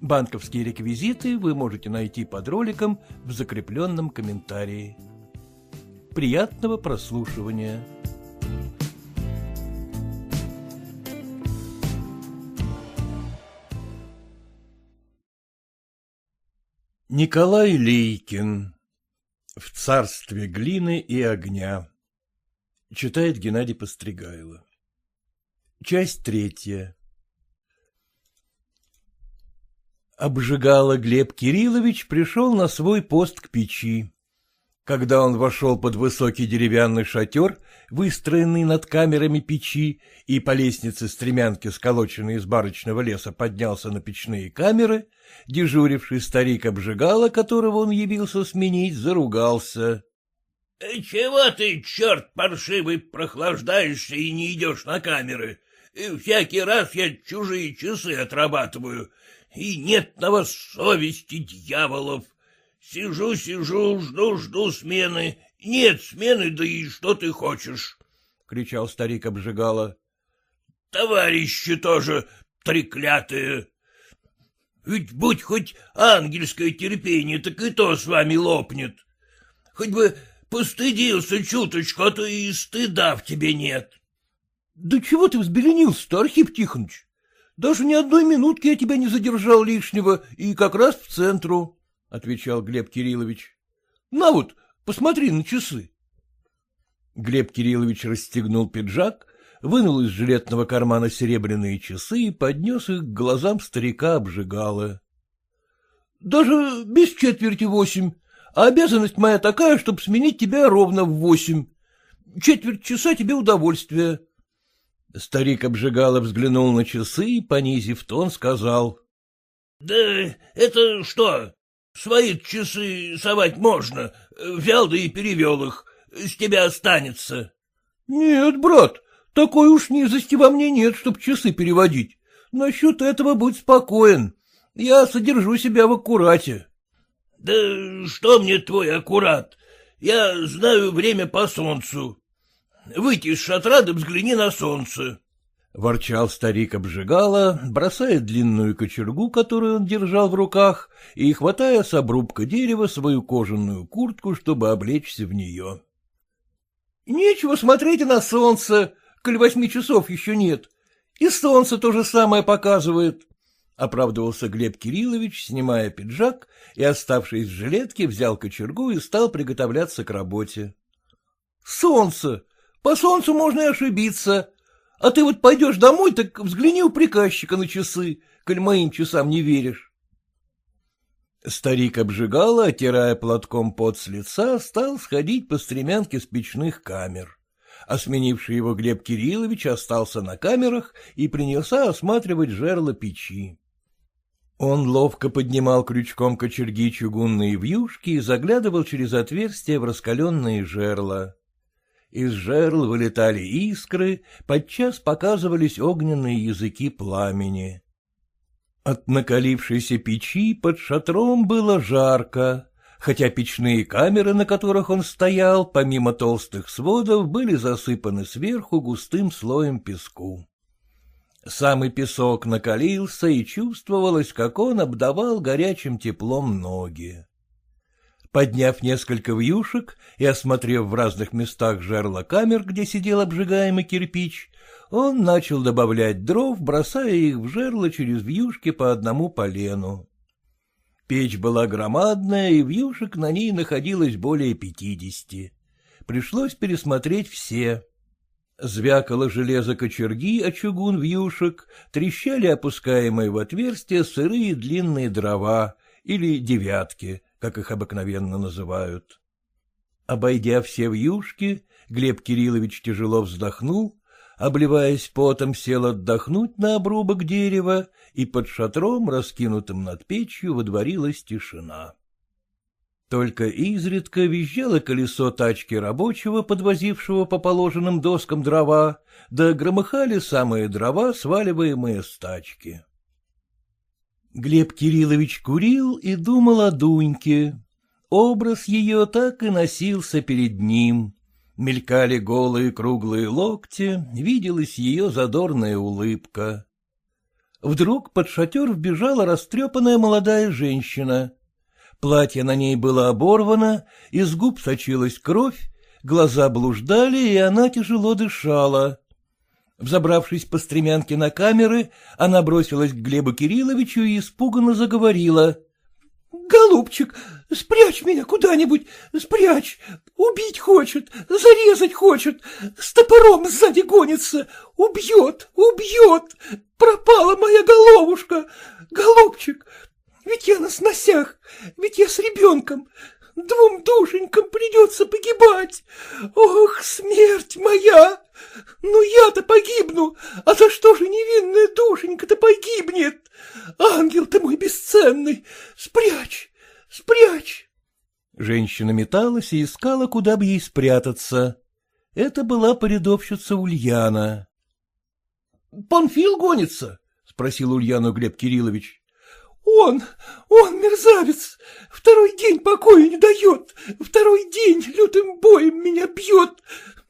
Банковские реквизиты вы можете найти под роликом в закрепленном комментарии. Приятного прослушивания! Николай Лейкин В царстве глины и огня Читает Геннадий Постригайло Часть третья Обжигало Глеб Кириллович пришел на свой пост к печи. Когда он вошел под высокий деревянный шатер, выстроенный над камерами печи, и по лестнице стремянки, сколоченной из барочного леса, поднялся на печные камеры, дежуривший старик обжигало, которого он явился сменить, заругался. «Э, — Чего ты, черт паршивый, прохлаждаешься и не идешь на камеры? Э, всякий раз я чужие часы отрабатываю, и нет на вас совести, дьяволов. Сижу-сижу, жду-жду смены. Нет смены, да и что ты хочешь? — кричал старик обжигало. — Товарищи тоже треклятые. Ведь будь хоть ангельское терпение, так и то с вами лопнет. Хоть бы постыдился чуточку, а то и стыда в тебе нет. — Да чего ты взбеленился-то, Архип Тихонович? Даже ни одной минутки я тебя не задержал лишнего, и как раз в центру, — отвечал Глеб Кириллович. — На вот, посмотри на часы. Глеб Кириллович расстегнул пиджак, вынул из жилетного кармана серебряные часы и поднес их к глазам старика обжигала. — Даже без четверти восемь, а обязанность моя такая, чтобы сменить тебя ровно в восемь. Четверть часа тебе удовольствие. Старик обжигало взглянул на часы и, понизив тон, сказал. — Да это что? Свои часы совать можно. Взял да и перевел их. С тебя останется. — Нет, брат, такой уж низости во мне нет, чтоб часы переводить. Насчет этого будь спокоен. Я содержу себя в аккурате. — Да что мне твой аккурат? Я знаю время по солнцу. Выйти из шатра да взгляни на солнце. Ворчал старик обжигало, бросая длинную кочергу, которую он держал в руках, и хватая с обрубка дерева свою кожаную куртку, чтобы облечься в нее. — Нечего смотреть на солнце, коль восьми часов еще нет. И солнце то же самое показывает, — оправдывался Глеб Кириллович, снимая пиджак, и, оставшись в жилетке, взял кочергу и стал приготовляться к работе. — Солнце! По солнцу можно и ошибиться. А ты вот пойдешь домой, так взгляни у приказчика на часы, коль моим часам не веришь. Старик обжигало, отирая платком пот с лица, стал сходить по стремянке с печных камер. А сменивший его Глеб Кириллович остался на камерах и принялся осматривать жерла печи. Он ловко поднимал крючком кочерги чугунные вьюшки и заглядывал через отверстия в раскаленные жерла. Из жерл вылетали искры, подчас показывались огненные языки пламени. От накалившейся печи под шатром было жарко, хотя печные камеры, на которых он стоял, помимо толстых сводов, были засыпаны сверху густым слоем песку. Самый песок накалился, и чувствовалось, как он обдавал горячим теплом ноги. Подняв несколько вьюшек и осмотрев в разных местах жерла камер, где сидел обжигаемый кирпич, он начал добавлять дров, бросая их в жерло через вьюшки по одному полену. Печь была громадная, и вьюшек на ней находилось более пятидесяти. Пришлось пересмотреть все. Звякало железо кочерги, а чугун вьюшек, трещали опускаемые в отверстия сырые длинные дрова или девятки, как их обыкновенно называют. Обойдя все вьюшки, Глеб Кириллович тяжело вздохнул, обливаясь потом, сел отдохнуть на обрубок дерева, и под шатром, раскинутым над печью, водворилась тишина. Только изредка визжало колесо тачки рабочего, подвозившего по положенным доскам дрова, да громыхали самые дрова, сваливаемые с тачки. Глеб Кириллович курил и думал о Дуньке. Образ ее так и носился перед ним. Мелькали голые круглые локти, виделась ее задорная улыбка. Вдруг под шатер вбежала растрепанная молодая женщина. Платье на ней было оборвано, из губ сочилась кровь, глаза блуждали, и она тяжело дышала. Взобравшись по стремянке на камеры, она бросилась к Глебу Кирилловичу и испуганно заговорила. — Голубчик, спрячь меня куда-нибудь, спрячь, убить хочет, зарезать хочет, с топором сзади гонится, убьет, убьет, пропала моя головушка, голубчик, ведь я на сносях, ведь я с ребенком. Двум душенькам придется погибать. Ох, смерть моя! Ну я-то погибну, а за что же невинная душенька-то погибнет? Ангел ты мой бесценный, спрячь, спрячь. Женщина металась и искала, куда бы ей спрятаться. Это была порядовщица Ульяна. — Панфил гонится? — спросил Ульяну Глеб Кириллович. Он, он мерзавец, второй день покоя не дает, второй день лютым боем меня бьет,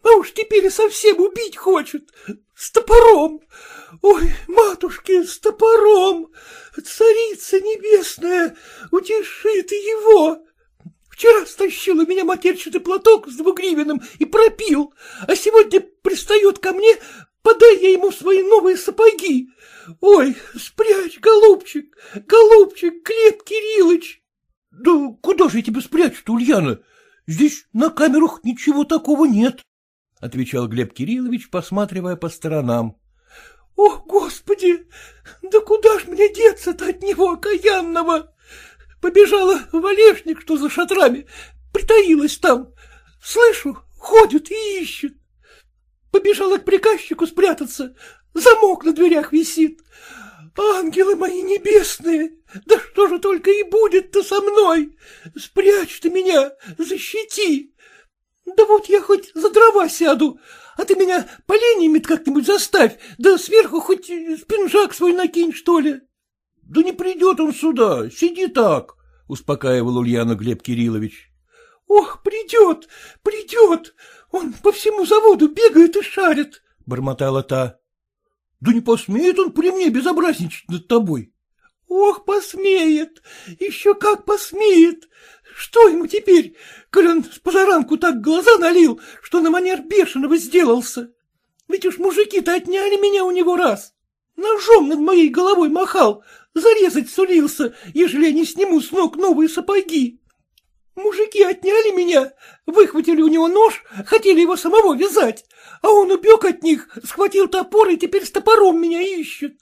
а уж теперь и совсем убить хочет, с топором. Ой, матушки, с топором, царица небесная, утеши ты его. Вчера стащил у меня матерчатый платок с двугривенным и пропил, а сегодня пристает ко мне, подай я ему свои новые сапоги. Ой, спрячь, голубчик, голубчик, Глеб Кириллыч. Да куда же я тебя спрячу-то, Ульяна? Здесь на камерах ничего такого нет, — отвечал Глеб Кириллович, посматривая по сторонам. — О, Господи! Да куда ж мне деться-то от него, окаянного? Побежала в Олешник, что за шатрами, притаилась там. Слышу, ходит и ищет. Побежала к приказчику спрятаться, Замок на дверях висит. Ангелы мои небесные, да что же только и будет-то со мной? Спрячь ты меня, защити. Да вот я хоть за дрова сяду, а ты меня поленьями как-нибудь заставь, да сверху хоть спинжак свой накинь, что ли. — Да не придет он сюда, сиди так, — успокаивал Ульяну Глеб Кириллович. — Ох, придет, придет, он по всему заводу бегает и шарит, — бормотала та. Да не посмеет он при мне безобразничать над тобой. Ох, посмеет, еще как посмеет. Что ему теперь, коль он с позаранку так глаза налил, что на манер бешеного сделался? Ведь уж мужики-то отняли меня у него раз. Ножом над моей головой махал, зарезать сулился, ежели я не сниму с ног новые сапоги. Мужики отняли меня, выхватили у него нож, хотели его самого вязать, а он убег от них, схватил топор и теперь с топором меня ищет.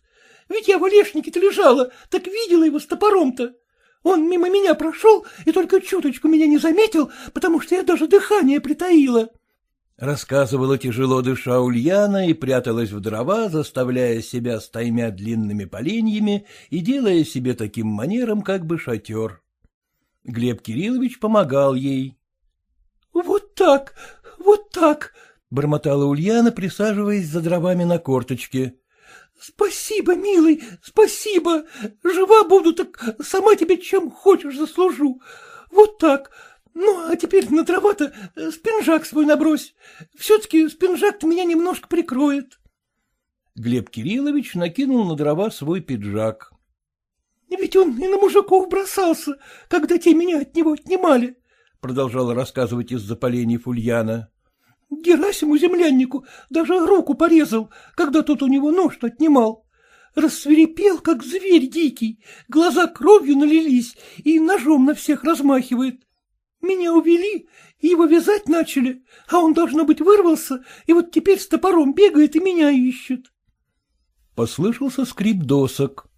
Ведь я в олешнике-то лежала, так видела его с топором-то. Он мимо меня прошел и только чуточку меня не заметил, потому что я даже дыхание притаила. Рассказывала тяжело дыша Ульяна и пряталась в дрова, заставляя себя стаймя длинными поленьями и делая себе таким манером как бы шатер. Глеб Кириллович помогал ей. — Вот так, вот так, — бормотала Ульяна, присаживаясь за дровами на корточке. — Спасибо, милый, спасибо. Жива буду, так сама тебе чем хочешь заслужу. Вот так. Ну, а теперь на дрова-то спинжак свой набрось. Все-таки спинжак-то меня немножко прикроет. Глеб Кириллович накинул на дрова свой пиджак. Ведь он и на мужиков бросался, когда те меня от него отнимали, — продолжала рассказывать из-за поленьев Ульяна. Герасиму земляннику даже руку порезал, когда тот у него нож отнимал. Рассверепел, как зверь дикий, глаза кровью налились и ножом на всех размахивает. Меня увели, его вязать начали, а он, должно быть, вырвался, и вот теперь с топором бегает и меня ищет. Послышался скрип досок. —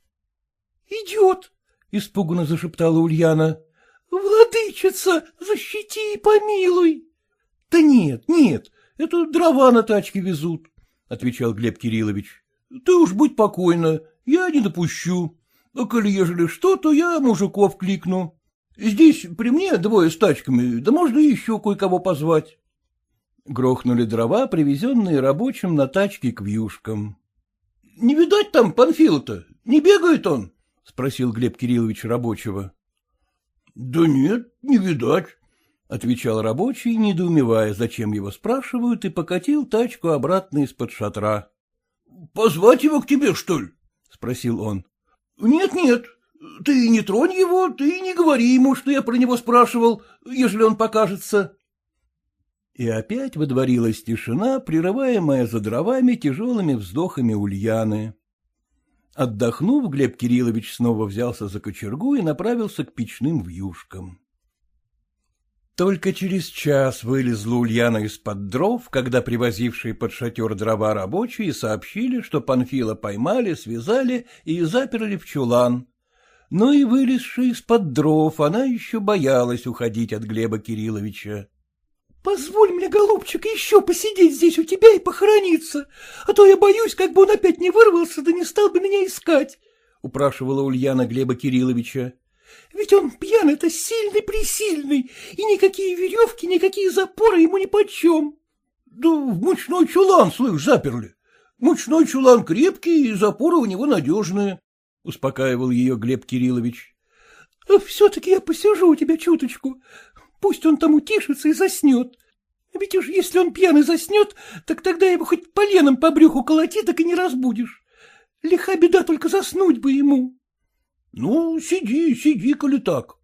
Идет, — испуганно зашептала Ульяна. — Владычица, защити и помилуй. — Да нет, нет, это дрова на тачке везут, — отвечал Глеб Кириллович. — Ты уж будь покойна, я не допущу. А коли ежели что, то я мужиков кликну. Здесь при мне двое с тачками, да можно еще кое-кого позвать. Грохнули дрова, привезенные рабочим на тачке к вьюшкам. — Не видать там Панфила-то? Не бегает он? — спросил Глеб Кириллович рабочего. — Да нет, не видать, — отвечал рабочий, недоумевая, зачем его спрашивают, и покатил тачку обратно из-под шатра. — Позвать его к тебе, что ли? — спросил он. Нет, — Нет-нет, ты не тронь его, ты не говори ему, что я про него спрашивал, ежели он покажется. И опять водворилась тишина, прерываемая за дровами тяжелыми вздохами Ульяны. Отдохнув, Глеб Кириллович снова взялся за кочергу и направился к печным вьюшкам. Только через час вылезла Ульяна из-под дров, когда привозившие под шатер дрова рабочие сообщили, что Панфила поймали, связали и заперли в чулан. Но и вылезшая из-под дров, она еще боялась уходить от Глеба Кирилловича. Позволь мне, голубчик, еще посидеть здесь у тебя и похорониться, а то я боюсь, как бы он опять не вырвался, да не стал бы меня искать, — упрашивала Ульяна Глеба Кирилловича. — Ведь он пьяный-то сильный-пресильный, и никакие веревки, никакие запоры ему нипочем. — Да в мучной чулан, слышь, заперли. Мучной чулан крепкий, и запоры у него надежные, — успокаивал ее Глеб Кириллович. — Все-таки я посижу у тебя чуточку. Пусть он там утишится и заснет. Ведь уж если он пьяный заснет, так тогда его хоть поленом по брюху колоти, так и не разбудишь. Лиха беда только заснуть бы ему. — Ну, сиди, сиди, коли так.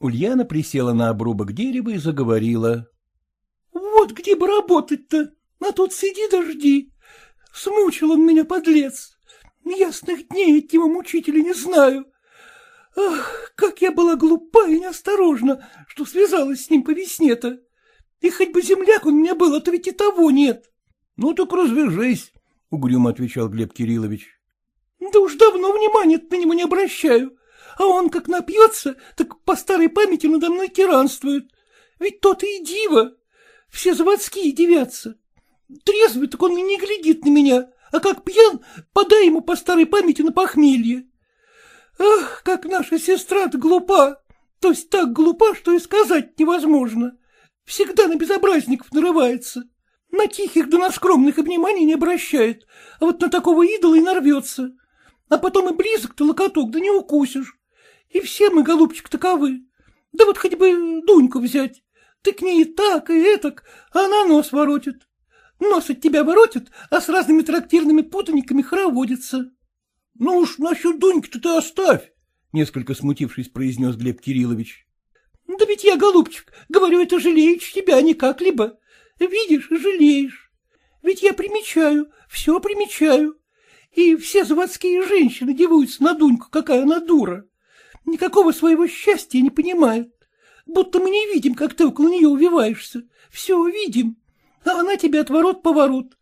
Ульяна присела на обрубок дерева и заговорила. — Вот где бы работать-то, а тут сиди дожди. Смучил он меня, подлец. Ясных дней от его мучителя не знаю. Ах, как я была глупа и неосторожна, что связалась с ним по весне-то. И хоть бы земляк у меня был, а то ведь и того нет. — Ну так развяжись, — угрюмо отвечал Глеб Кириллович. — Да уж давно внимания на него не обращаю. А он как напьется, так по старой памяти надо мной тиранствует. Ведь тот и дива. Все заводские девятся. Трезвый, так он и не глядит на меня, а как пьян, подай ему по старой памяти на похмелье. Ах, как наша сестра-то глупа! То есть так глупа, что и сказать невозможно. Всегда на безобразников нарывается. На тихих да на скромных обниманий не обращает, а вот на такого идола и нарвется. А потом и близок-то локоток, да не укусишь. И все мы, голубчик, таковы. Да вот хоть бы Дуньку взять. Ты к ней и так, и этак, а она нос воротит. Нос от тебя воротит, а с разными трактирными путаниками хороводится. — Ну уж насчет Дуньки-то ты оставь, — несколько смутившись, произнес Глеб Кириллович. — Да ведь я, голубчик, говорю, это жалеешь тебя, а не как-либо. Видишь, жалеешь. Ведь я примечаю, все примечаю. И все заводские женщины дивуются на Дуньку, какая она дура. Никакого своего счастья не понимает. Будто мы не видим, как ты около нее увиваешься. Все видим. А она тебе отворот-поворот.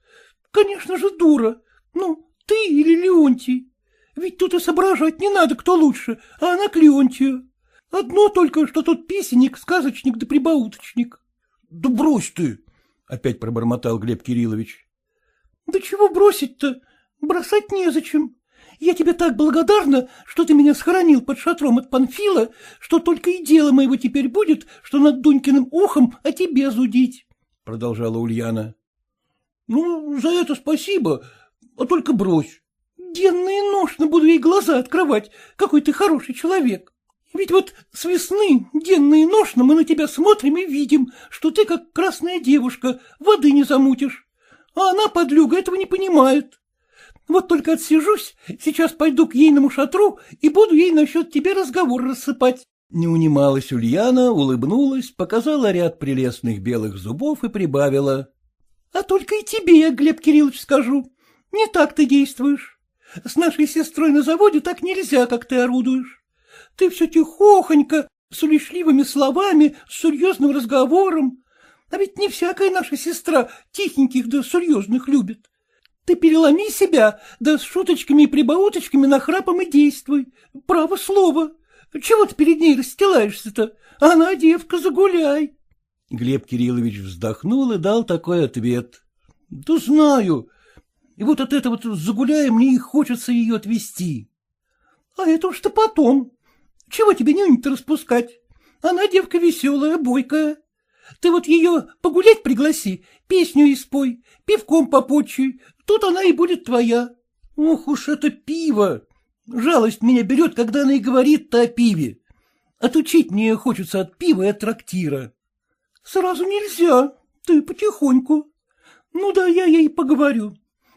Конечно же, дура. Ну, ты или Леонтий. Ведь тут и соображать не надо, кто лучше, а она к Леонтию. Одно только, что тут песенник, сказочник да прибауточник. — Да брось ты! — опять пробормотал Глеб Кириллович. — Да чего бросить-то? Бросать незачем. Я тебе так благодарна, что ты меня схоронил под шатром от Панфила, что только и дело моего теперь будет, что над Дунькиным ухом о тебе зудить, — продолжала Ульяна. — Ну, за это спасибо, а только брось. Денно и ношно буду ей глаза открывать, какой ты хороший человек. Ведь вот с весны, денно и ношно, мы на тебя смотрим и видим, что ты, как красная девушка, воды не замутишь. А она, подлюга, этого не понимает. Вот только отсижусь, сейчас пойду к ейному шатру и буду ей насчет тебя разговор рассыпать. Не унималась Ульяна, улыбнулась, показала ряд прелестных белых зубов и прибавила. — А только и тебе Глеб Кириллович, скажу. Не так ты действуешь. С нашей сестрой на заводе так нельзя, как ты орудуешь. Ты все тихохонько, с уличливыми словами, с серьезным разговором. А ведь не всякая наша сестра тихеньких да серьезных любит. Ты переломи себя, да с шуточками и прибауточками нахрапом и действуй. Право слово. Чего ты перед ней расстилаешься-то? Она девка, загуляй. Глеб Кириллович вздохнул и дал такой ответ. — Да знаю, и вот от этого загуляя мне и хочется ее отвезти. — А это уж-то потом. чего тебе нюнь-то распускать? Она девка веселая, бойкая. Ты вот ее погулять пригласи, песню испой, пивком попочуй, тут она и будет твоя. Ох уж это пиво! Жалость меня берет, когда она и говорит-то о пиве. Отучить мне хочется от пива и от трактира. Сразу нельзя, ты потихоньку. Ну да, я ей поговорю.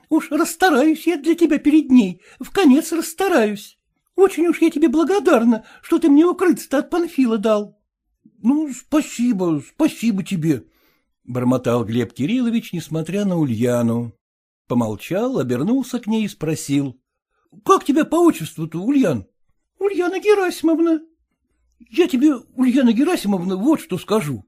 Уж расстараюсь я для тебя перед ней, в конец расстараюсь. Очень уж я тебе благодарна, что ты мне укрыться-то от Панфила дал. — Ну, спасибо, спасибо тебе, — бормотал Глеб Кириллович, несмотря на Ульяну. Помолчал, обернулся к ней и спросил. — Как тебя по отчеству-то, Ульян? — Ульяна Герасимовна. — Я тебе, Ульяна Герасимовна, вот что скажу.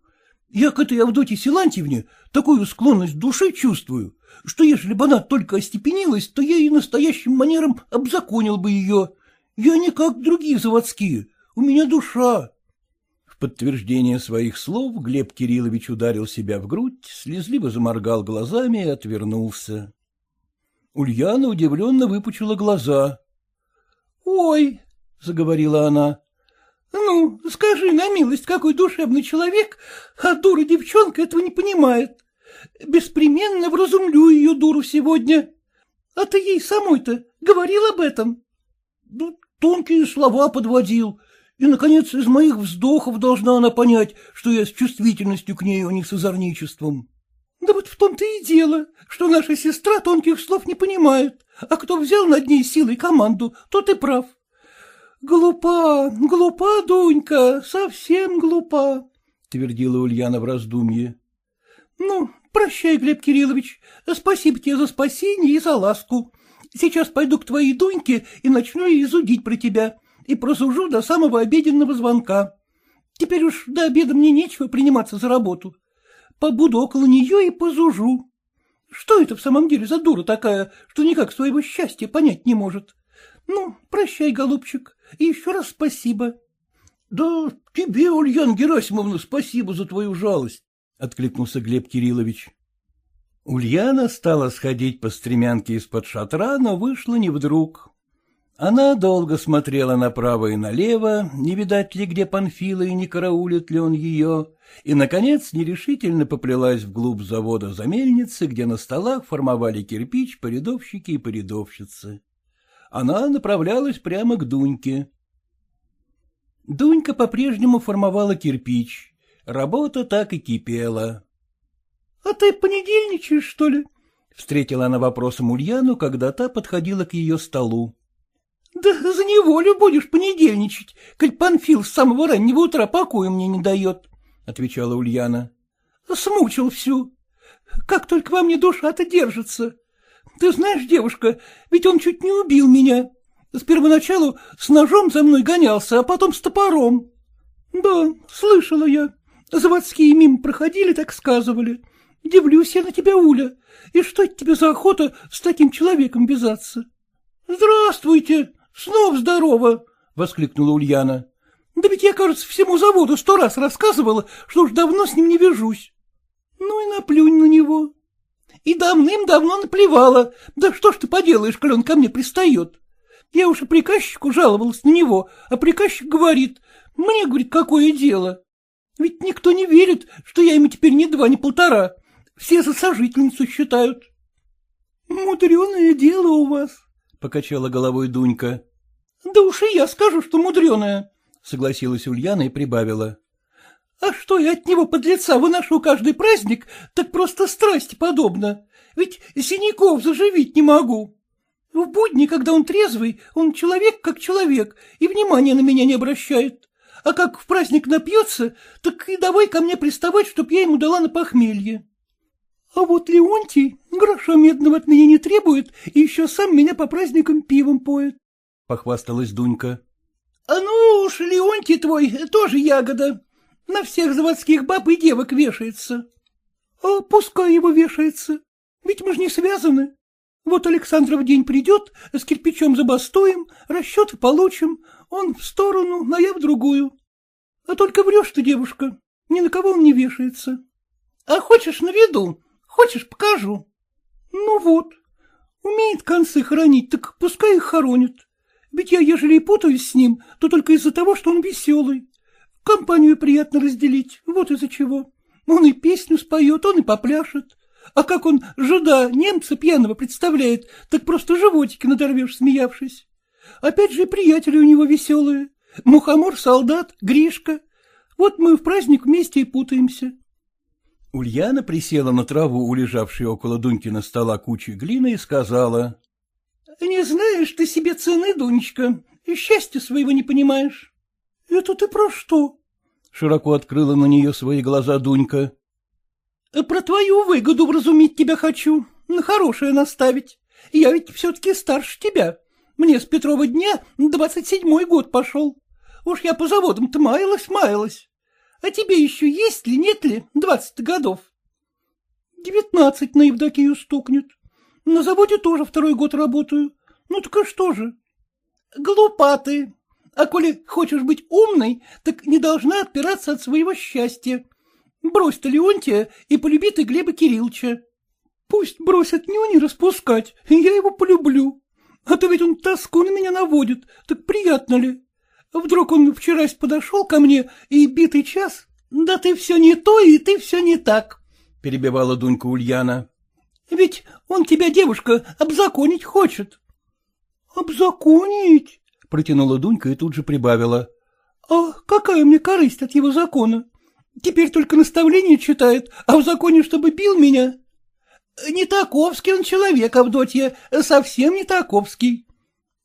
Я к этой Авдотье Силантьевне такую склонность души чувствую, что ежели бы она только остепенилась, то я и настоящим манером обзаконил бы ее. Я не как другие заводские, у меня душа. В подтверждение своих слов Глеб Кириллович ударил себя в грудь, слезливо заморгал глазами и отвернулся. Ульяна удивленно выпучила глаза. — Ой, — заговорила она, — ну, скажи на милость, какой душевный человек, а дура девчонка этого не понимает. Беспременно вразумлю ее дуру сегодня. А ты ей самой-то говорил об этом? Ну, тонкие слова подводил. И, наконец, из моих вздохов должна она понять, что я с чувствительностью к ней, а не с озорничеством. Да вот в том-то и дело, что наша сестра тонких слов не понимает, а кто взял над ней силой команду, тот и прав. Глупа, глупа, Дунька, совсем глупа, — твердила Ульяна в раздумье. — Ну, прощай, Глеб Кириллович, спасибо тебе за спасение и за ласку. Сейчас пойду к твоей Дуньке и начну изудить про тебя, и просужу до самого обеденного звонка. Теперь уж до обеда мне нечего приниматься за работу. Побуду около нее и позужу. Что это в самом деле за дура такая, что никак своего счастья понять не может? Ну, прощай, голубчик, и еще раз спасибо. — Да тебе, Ульяна Герасимовна, спасибо за твою жалость, — откликнулся Глеб Кириллович. Ульяна стала сходить по стремянке из-под шатра, но вышла не вдруг. Она долго смотрела направо и налево, не видать ли где Панфила и не караулит ли он ее, и, наконец, нерешительно поплелась вглубь завода за мельницы, где на столах формовали кирпич порядовщики и порядовщицы. Она направлялась прямо к Дуньке. Дунька по-прежнему формовала кирпич. Работа так и кипела. — А ты понедельничаешь, что ли? — встретила она вопросом Ульяну, когда та подходила к ее столу. — Да за неволю будешь понедельничать, коль Панфил с самого раннего утра покоя мне не дает, — отвечала Ульяна. — Смучил всю. Как только во мне душа-то держится. Ты знаешь, девушка, ведь он чуть не убил меня. С первоначалу с ножом за мной гонялся, а потом с топором. Да, слышала я. Заводские мимо проходили, так сказывали. Дивлюсь я на тебя, Уля. И что тебе за охота с таким человеком вязаться? — Здравствуйте! Снова здорово! — воскликнула Ульяна. — Да ведь я, кажется, всему заводу сто раз рассказывала, что уж давно с ним не вяжусь. Ну и наплюнь на него. И давным-давно наплевала. Да что ж ты поделаешь, коли он ко мне пристает? Я уж и приказчику жаловалась на него, а приказчик говорит, мне, говорит, какое дело. Ведь никто не верит, что я ему теперь ни два, ни полтора. Все за сожительницу считают. — Мудреное дело у вас, — покачала головой Дунька. — Да уж и я скажу, что мудреное, — согласилась Ульяна и прибавила. — А что я от него под лица выношу каждый праздник, так просто страсти подобно. Ведь синяков заживить не могу. В будни, когда он трезвый, он человек как человек, и внимания на меня не обращает. А как в праздник напьется, так и давай ко мне приставать, чтоб я ему дала на похмелье. А вот Леонтий гроша медного от меня не требует и еще сам меня по праздникам пивом поет, — похвасталась Дунька. — А ну уж, Леонтий твой тоже ягода. На всех заводских баб и девок вешается. — А пускай его вешается, ведь мы же не связаны. Вот Александров день придет, с кирпичом забастуем, расчеты получим, он в сторону, а я в другую. А только врешь ты, девушка, ни на кого он не вешается. А хочешь на виду, хочешь покажу. Ну вот, умеет концы хоронить, так пускай их хоронит. Ведь я, ежели и путаюсь с ним, то только из-за того, что он веселый. Компанию приятно разделить, вот из-за чего. Он и песню споет, он и попляшет. А как он жуда немца пьяного представляет, так просто животики надорвешь, смеявшись. Опять же, приятели у него веселые. Мухомор, солдат, Гришка. Вот мы в праздник вместе и путаемся. Ульяна присела на траву, у лежавшей около Дунькина стола кучи глины, и сказала. — Не знаешь ты себе цены, Дунечка, и счастья своего не понимаешь. — Это ты про что? — широко открыла на нее свои глаза Дунька. — Про твою выгоду вразумить тебя хочу, на хорошее наставить. Я ведь все-таки старше тебя. Мне с Петрова дня двадцать седьмой год пошел. Уж я по заводам-то маялась-маялась. А тебе еще есть ли, нет ли, двадцать годов? Девятнадцать на Евдокию стукнет. На заводе тоже второй год работаю. Ну так что же? Глупа ты. А коли хочешь быть умной, так не должна отпираться от своего счастья. Брось ты Леонтия и полюби ты Глеба Кирилловича. Пусть бросят нюни распускать, я его полюблю. А то ведь он тоску на меня наводит, так приятно ли? Вдруг он вчерась подошел ко мне и битый час? Да ты все не то, и ты все не так, — перебивала Дунька Ульяна. Ведь он тебя, девушка, обзаконить хочет. — Обзаконить? — протянула Дунька и тут же прибавила. — А какая мне корысть от его закона? Теперь только наставление читает, а в законе, чтобы бил меня. Не таковский он человек, Авдотья, совсем не таковский.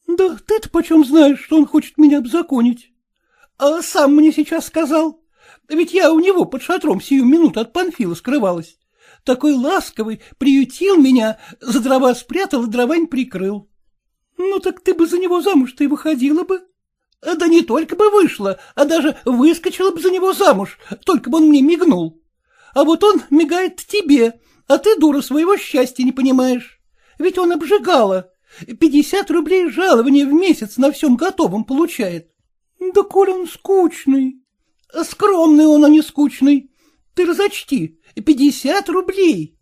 Да ты-то почем знаешь, что он хочет меня обзаконить? А сам мне сейчас сказал. Ведь я у него под шатром сию минуту от Панфила скрывалась. Такой ласковый, приютил меня, за дрова спрятал и дровань прикрыл. Ну так ты бы за него замуж-то и выходила бы. Да не только бы вышла, а даже выскочила бы за него замуж, только бы он мне мигнул. А вот он мигает тебе, а ты, дура, своего счастья не понимаешь. Ведь он обжигала. Пятьдесят рублей жалования в месяц на всем готовом получает. Да коль он скучный. Скромный он, а не скучный. Ты разочти, пятьдесят рублей.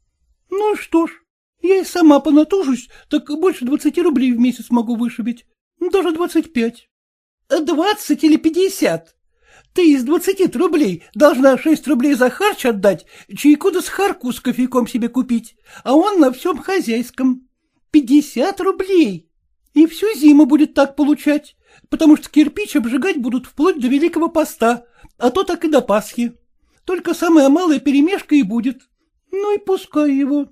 Ну что ж, я и сама понатужусь, так больше двадцати рублей в месяц могу вышибить. Даже двадцать пять. Двадцать или пятьдесят? Ты из двадцати рублей должна шесть рублей за харч отдать, чайку да с харку с кофейком себе купить, а он на всем хозяйском. Пятьдесят рублей. И всю зиму будет так получать, потому что кирпич обжигать будут вплоть до Великого Поста, а то так и до Пасхи. Только самая малая перемешка и будет. Ну и пускай его.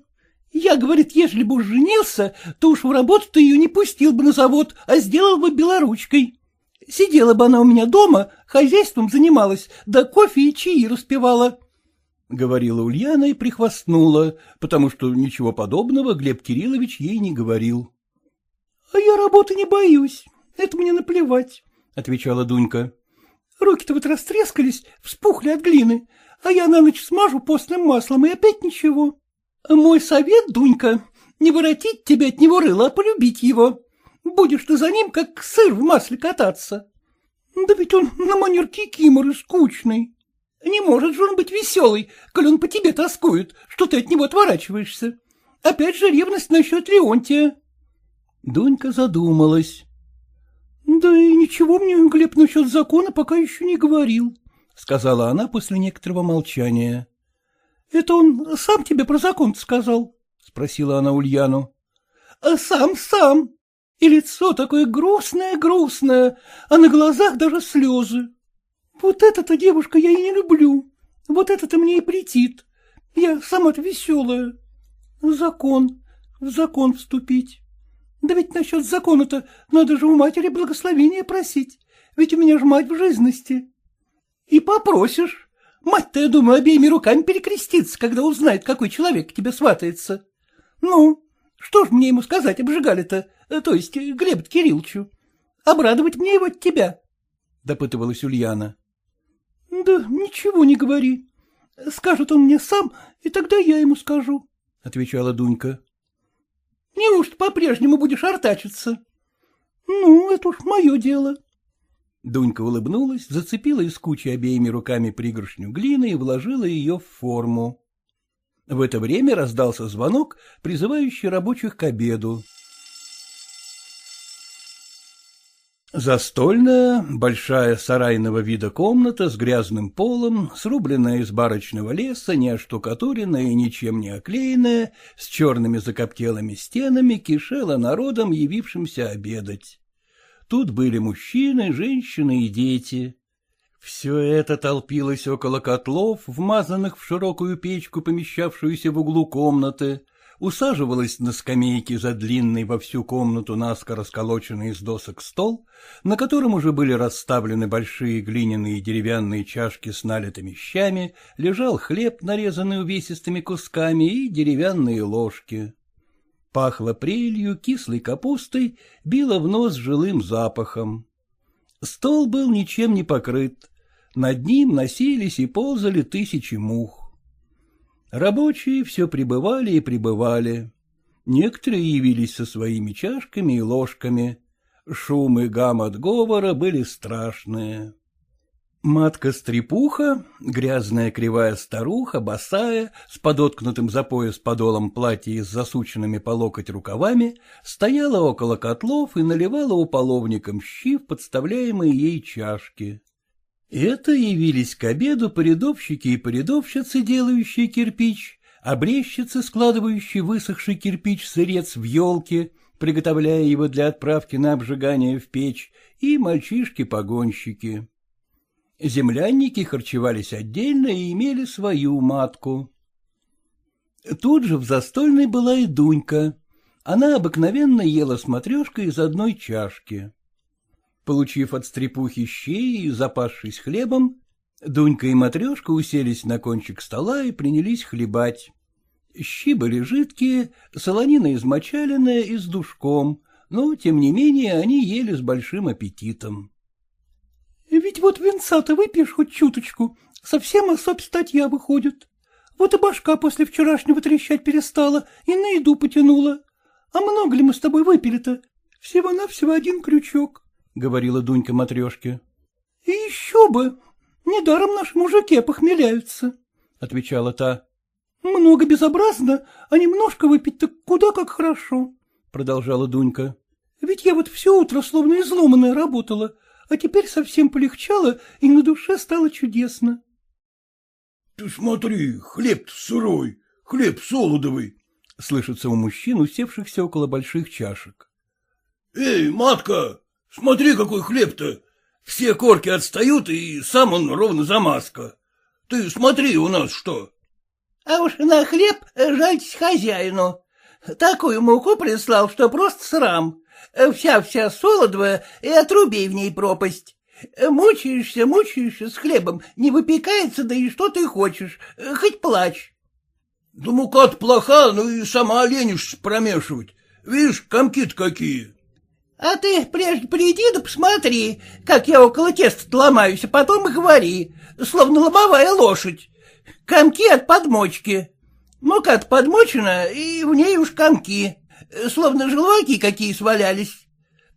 Я, говорит, ежели бы уж женился, то уж в работу ты ее не пустил бы на завод, а сделал бы белоручкой. Сидела бы она у меня дома, хозяйством занималась, да кофе и чаи распевала. — говорила Ульяна и прихвастнула, потому что ничего подобного Глеб Кириллович ей не говорил. — А я работы не боюсь, это мне наплевать, — отвечала Дунька. — Руки-то вот растрескались, вспухли от глины, а я на ночь смажу постным маслом, и опять ничего. Мой совет, Дунька, не воротить тебя от него рыла, а полюбить его. Будешь ты за ним, как сыр в масле кататься. Да ведь он на манер кикиморы скучный. Не может же он быть веселый, коль он по тебе тоскует, что ты от него отворачиваешься. Опять же ревность насчет Леонтия. Дунька задумалась. — Да и ничего мне Глеб насчет закона пока еще не говорил, — сказала она после некоторого молчания. — Это он сам тебе про закон сказал? — спросила она Ульяну. — Сам, сам. И лицо такое грустное-грустное, а на глазах даже слезы. Вот это-то, девушка, я и не люблю. Вот это-то мне и претит. Я сама-то веселая. Закон, в закон вступить. Да ведь насчет закона-то надо же у матери благословения просить, ведь у меня же мать в жизности. И попросишь. Мать-то, я думаю, обеими руками перекрестится, когда узнает, какой человек к тебе сватается. Ну, что ж мне ему сказать, обжигали-то, то есть Глеб Кирилловичу? Обрадовать мне его от тебя? — допытывалась Ульяна. — Да ничего не говори. Скажет он мне сам, и тогда я ему скажу, — отвечала Дунька. — Неужто по-прежнему будешь артачиться? — Ну, это уж мое дело. Дунька улыбнулась, зацепила из кучи обеими руками пригоршню глины и вложила ее в форму. В это время раздался звонок, призывающий рабочих к обеду. Застольная, большая сарайного вида комната с грязным полом, срубленная из барочного леса, не оштукатуренная и ничем не оклеенная, с черными закоптелыми стенами, кишела народом, явившимся обедать. Тут были мужчины, женщины и дети. Все это толпилось около котлов, вмазанных в широкую печку, помещавшуюся в углу комнаты, усаживалась на скамейке за длинный во всю комнату наскоро сколоченный из досок стол, на котором уже были расставлены большие глиняные деревянные чашки с налитыми щами, лежал хлеб, нарезанный увесистыми кусками, и деревянные ложки. Пахло прелью, кислой капустой, било в нос жилым запахом. Стол был ничем не покрыт. Над ним носились и ползали тысячи мух. Рабочие все прибывали и прибывали. Некоторые явились со своими чашками и ложками. Шум и гам от говора были страшные. Матка-стрепуха, грязная кривая старуха, босая, с подоткнутым за пояс подолом платья и с засученными по локоть рукавами, стояла около котлов и наливала уполовником щи в подставляемые ей чашки. Это явились к обеду порядовщики и порядовщицы, делающие кирпич, обрезчицы, складывающие высохший кирпич сырец в елке, приготовляя его для отправки на обжигание в печь, и мальчишки-погонщики. Землянники харчевались отдельно и имели свою матку. Тут же в застольной была и Дунька. Она обыкновенно ела с матрешкой из одной чашки. Получив от стрепухи щей и запасшись хлебом, Дунька и Матрешка уселись на кончик стола и принялись хлебать. Щи были жидкие, солонина измочаленная и с душком, но, тем не менее, они ели с большим аппетитом. — Ведь вот венца-то выпьешь хоть чуточку, совсем особь статья выходит. Вот и башка после вчерашнего трещать перестала и на еду потянула. А много ли мы с тобой выпили-то? Всего-навсего один крючок. — говорила Дунька матрешке. — И еще бы! Недаром наши мужики похмеляются, — отвечала та. — Много безобразно, а немножко выпить-то куда как хорошо, — продолжала Дунька. — Ведь я вот все утро словно изломанная работала, а теперь совсем полегчало, и на душе стало чудесно. — Ты смотри, хлеб сырой, хлеб солодовый, — слышится у мужчин, усевшихся около больших чашек. — Эй, матка, Смотри, какой хлеб-то! Все корки отстают, и сам он ровно замазка. Ты смотри, у нас что. — А уж на хлеб жальтесь хозяину. Такую муку прислал, что просто срам. Вся-вся солодовая, и отрубей в ней пропасть. Мучаешься, мучаешься с хлебом, не выпекается, да и что ты хочешь, хоть плачь. — Да мука-то плоха, ну и сама ленишься промешивать. Видишь, комки-то какие. А ты прежде приди да посмотри, как я около теста ломаюсь, а потом и говори, словно лобовая лошадь. Комки от подмочки. Мука-то подмочена, и в ней уж комки, словно желваки какие свалялись.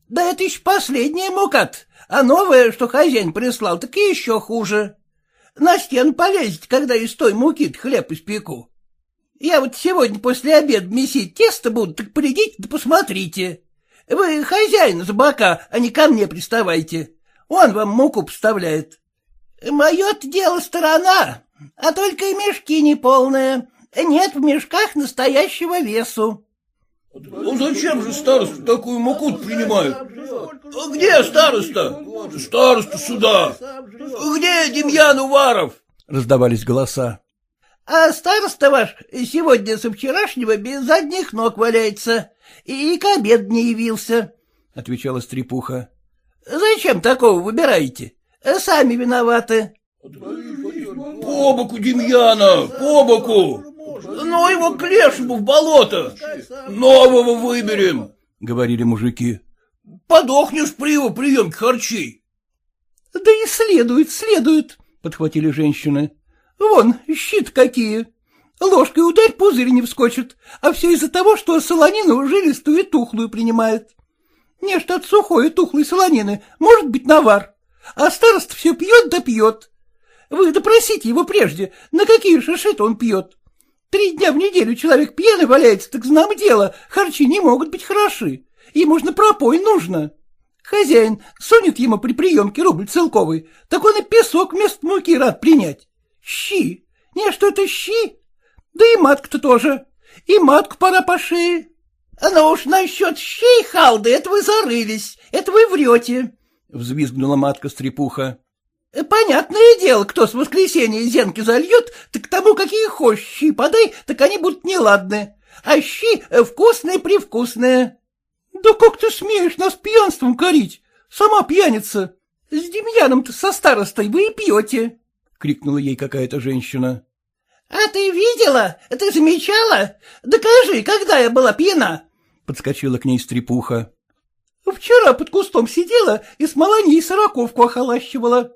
Да это еще последняя мука а новая, что хозяин прислал, так и еще хуже. На стену полезете, когда из той муки хлеб испеку. Я вот сегодня после обеда месить тесто буду, так придите да посмотрите. Вы хозяин за бока, а не ко мне приставайте. Он вам муку поставляет. мое дело сторона, а только и мешки неполные. Нет в мешках настоящего весу. Ну зачем же староста такую муку принимает? А где староста? Староста сюда. Где Демьян Уваров? Раздавались голоса. А староста ваш сегодня со вчерашнего без задних ног валяется и к обед не явился, — отвечала стрепуха. — Зачем такого выбираете? Сами виноваты. — По боку Демьяна, по боку! Ну его к лешему в болото! Нового выберем! — говорили мужики. — Подохнешь при его приемке харчей. — Да и следует, следует, — подхватили женщины. Вон, щит какие. Ложкой ударь, пузырь не вскочит, а все из-за того, что солонину жилистую и тухлую принимает. Нечто от сухой и тухлой солонины может быть навар, а старост все пьет да пьет. Вы допросите его прежде, на какие шиши-то он пьет. Три дня в неделю человек пьяный валяется, так знам дело, харчи не могут быть хороши. Ему ж на пропой нужно. Хозяин сунет ему при приемке рубль целковый, так он и песок вместо муки рад принять. Щи. Не, что это щи? Да и матка-то тоже. И матку пора по шее. Ну уж насчет щей, халды, это вы зарылись, это вы врете, — взвизгнула матка-стрепуха. — Понятное дело, кто с воскресенья зенки зальет, так тому какие хочешь щи подай, так они будут неладны. А щи вкусные-привкусные. — Да как ты смеешь нас пьянством корить? Сама пьяница. С Демьяном-то со старостой вы и пьете, — крикнула ей какая-то женщина. — А ты видела? Ты замечала? Докажи, когда я была пьяна, — подскочила к ней стрепуха. — Вчера под кустом сидела и с Маланьей сороковку охолащивала.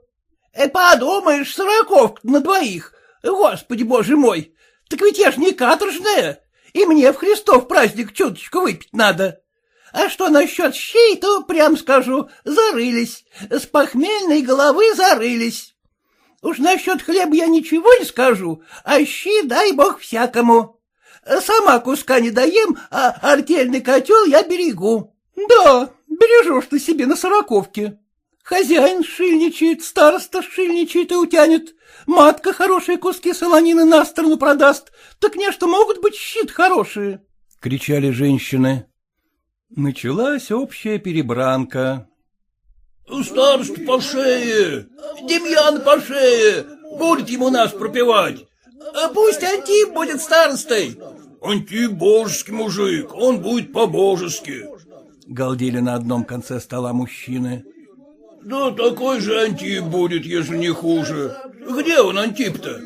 Э, — Подумаешь, сороковка на двоих. Господи, боже мой! Так ведь я ж не каторжная, и мне в Христов праздник чуточку выпить надо. А что насчет щей, то, прям скажу, зарылись, с похмельной головы зарылись. Уж насчет хлеба я ничего не скажу, а щи дай бог всякому. Сама куска не даем, а артельный котел я берегу. Да, бережешь ты себе на сороковке. Хозяин шильничает, староста шильничает и утянет. Матка хорошие куски солонины на сторону продаст. Так не что могут быть щит хорошие. — кричали женщины. Началась общая перебранка. — Староста по шее, Демьян по шее, будет ему нас пропивать. А пусть Антип будет старостой. Антип божеский мужик, он будет по-божески. Галдели на одном конце стола мужчины. Да такой же Антип будет, если не хуже. Где он, Антип-то?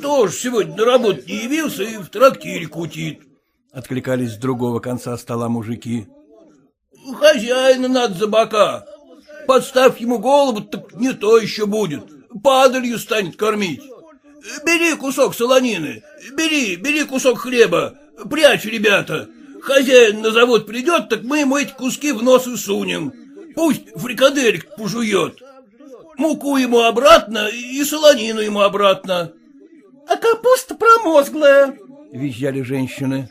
Тоже сегодня на работу не явился и в трактире кутит. Откликались с другого конца стола мужики. Хозяина надо за бока. Подставь ему голову, так не то еще будет. Падалью станет кормить. Бери кусок солонины, бери, бери кусок хлеба, прячь, ребята. Хозяин на завод придет, так мы ему эти куски в нос и сунем. Пусть фрикаделек пожует. Муку ему обратно и солонину ему обратно. — А капуста промозглая, — визжали женщины.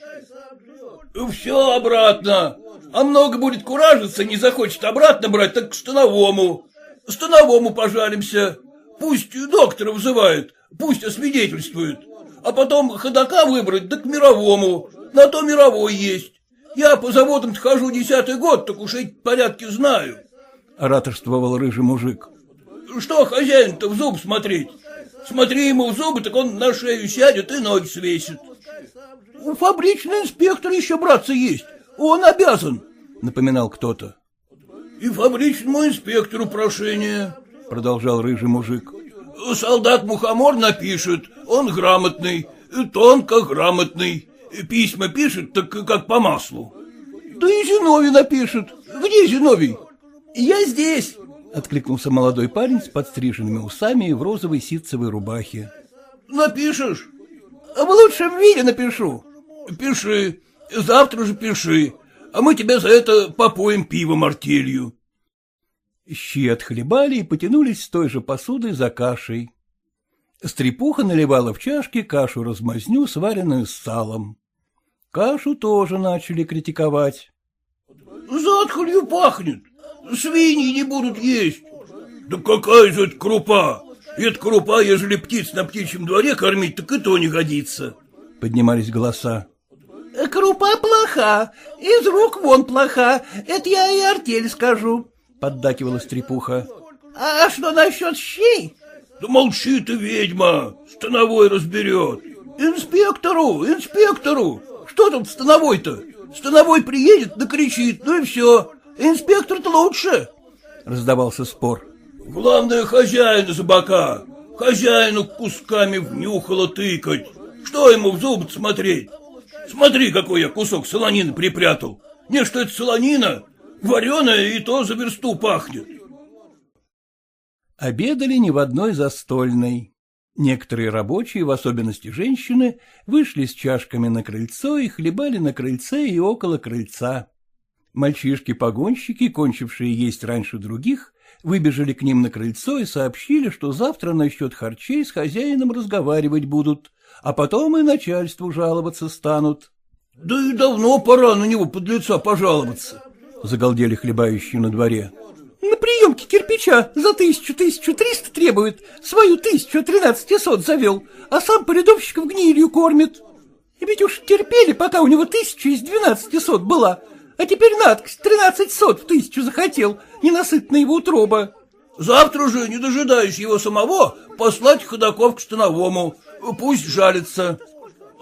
— Все обратно. А много будет куражиться, не захочет обратно брать, так к становому. Становому пожалимся. Пусть доктора вызывают, пусть освидетельствует. А потом ходока выбрать, да к мировому. На то мировой есть. Я по заводам хожу десятый год, так уж эти порядки знаю. Ораторствовал рыжий мужик. Что хозяин-то в зуб смотреть? Смотри ему в зубы, так он на шею сядет и ноги свесит. Фабричный инспектор еще, братцы, есть. Он обязан, — напоминал кто-то. — И фабричному инспектору прошение, — продолжал рыжий мужик. — Солдат Мухомор напишет, он грамотный, тонко грамотный. Письма пишет, так как по маслу. — Да и Зиновий напишет. Где Зиновий? — Я здесь, — откликнулся молодой парень с подстриженными усами и в розовой ситцевой рубахе. — Напишешь? — В лучшем виде напишу. — Пиши. Завтра же пиши. А мы тебя за это попоем пивом артелью. Щи отхлебали и потянулись с той же посудой за кашей. Стрепуха наливала в чашки кашу-размазню, сваренную с салом. Кашу тоже начали критиковать. — Затхлью пахнет. Свиньи не будут есть. Да какая же это крупа? Это крупа, ежели птиц на птичьем дворе кормить, так и то не годится. Поднимались голоса. — Крупа плоха, из рук вон плоха, это я и артель скажу, — поддакивала стрепуха. — А что насчет щей? — Да молчи ты, ведьма, становой разберет. — Инспектору, инспектору, что тут становой-то? Становой приедет, да кричит, ну и все. Инспектор-то лучше, — раздавался спор. — Главное, хозяина за бока. Хозяину кусками внюхало тыкать. Что ему в зубы смотреть? Смотри, какой я кусок солонины припрятал. Не, что это солонина, вареная и то за версту пахнет. Обедали не в одной застольной. Некоторые рабочие, в особенности женщины, вышли с чашками на крыльцо и хлебали на крыльце и около крыльца. Мальчишки-погонщики, кончившие есть раньше других, выбежали к ним на крыльцо и сообщили, что завтра насчет харчей с хозяином разговаривать будут, а потом и начальству жаловаться станут. — Да и давно пора на него под лица пожаловаться, —— загалдели хлебающие на дворе. — На приемке кирпича за тысячу-тысячу триста требует, свою тысячу тринадцати сот завел, а сам порядовщиков гнилью кормит. И ведь уж терпели, пока у него тысяча из двенадцати сот была, а теперь надкость тринадцать сот в тысячу захотел, ненасытная его утроба. Завтра же, не дожидаясь его самого, послать ходаков к становому. Пусть жалится.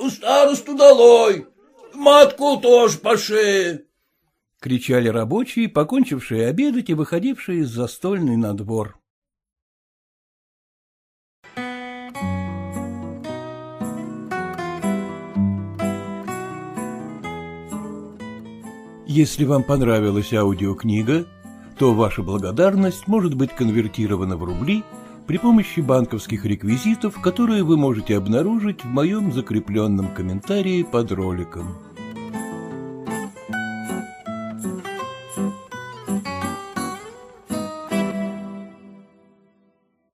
Старосту долой! Матку тоже по шее! — кричали рабочие, покончившие обедать и выходившие из застольной на двор. Если вам понравилась аудиокнига, то ваша благодарность может быть конвертирована в рубли при помощи банковских реквизитов, которые вы можете обнаружить в моем закрепленном комментарии под роликом.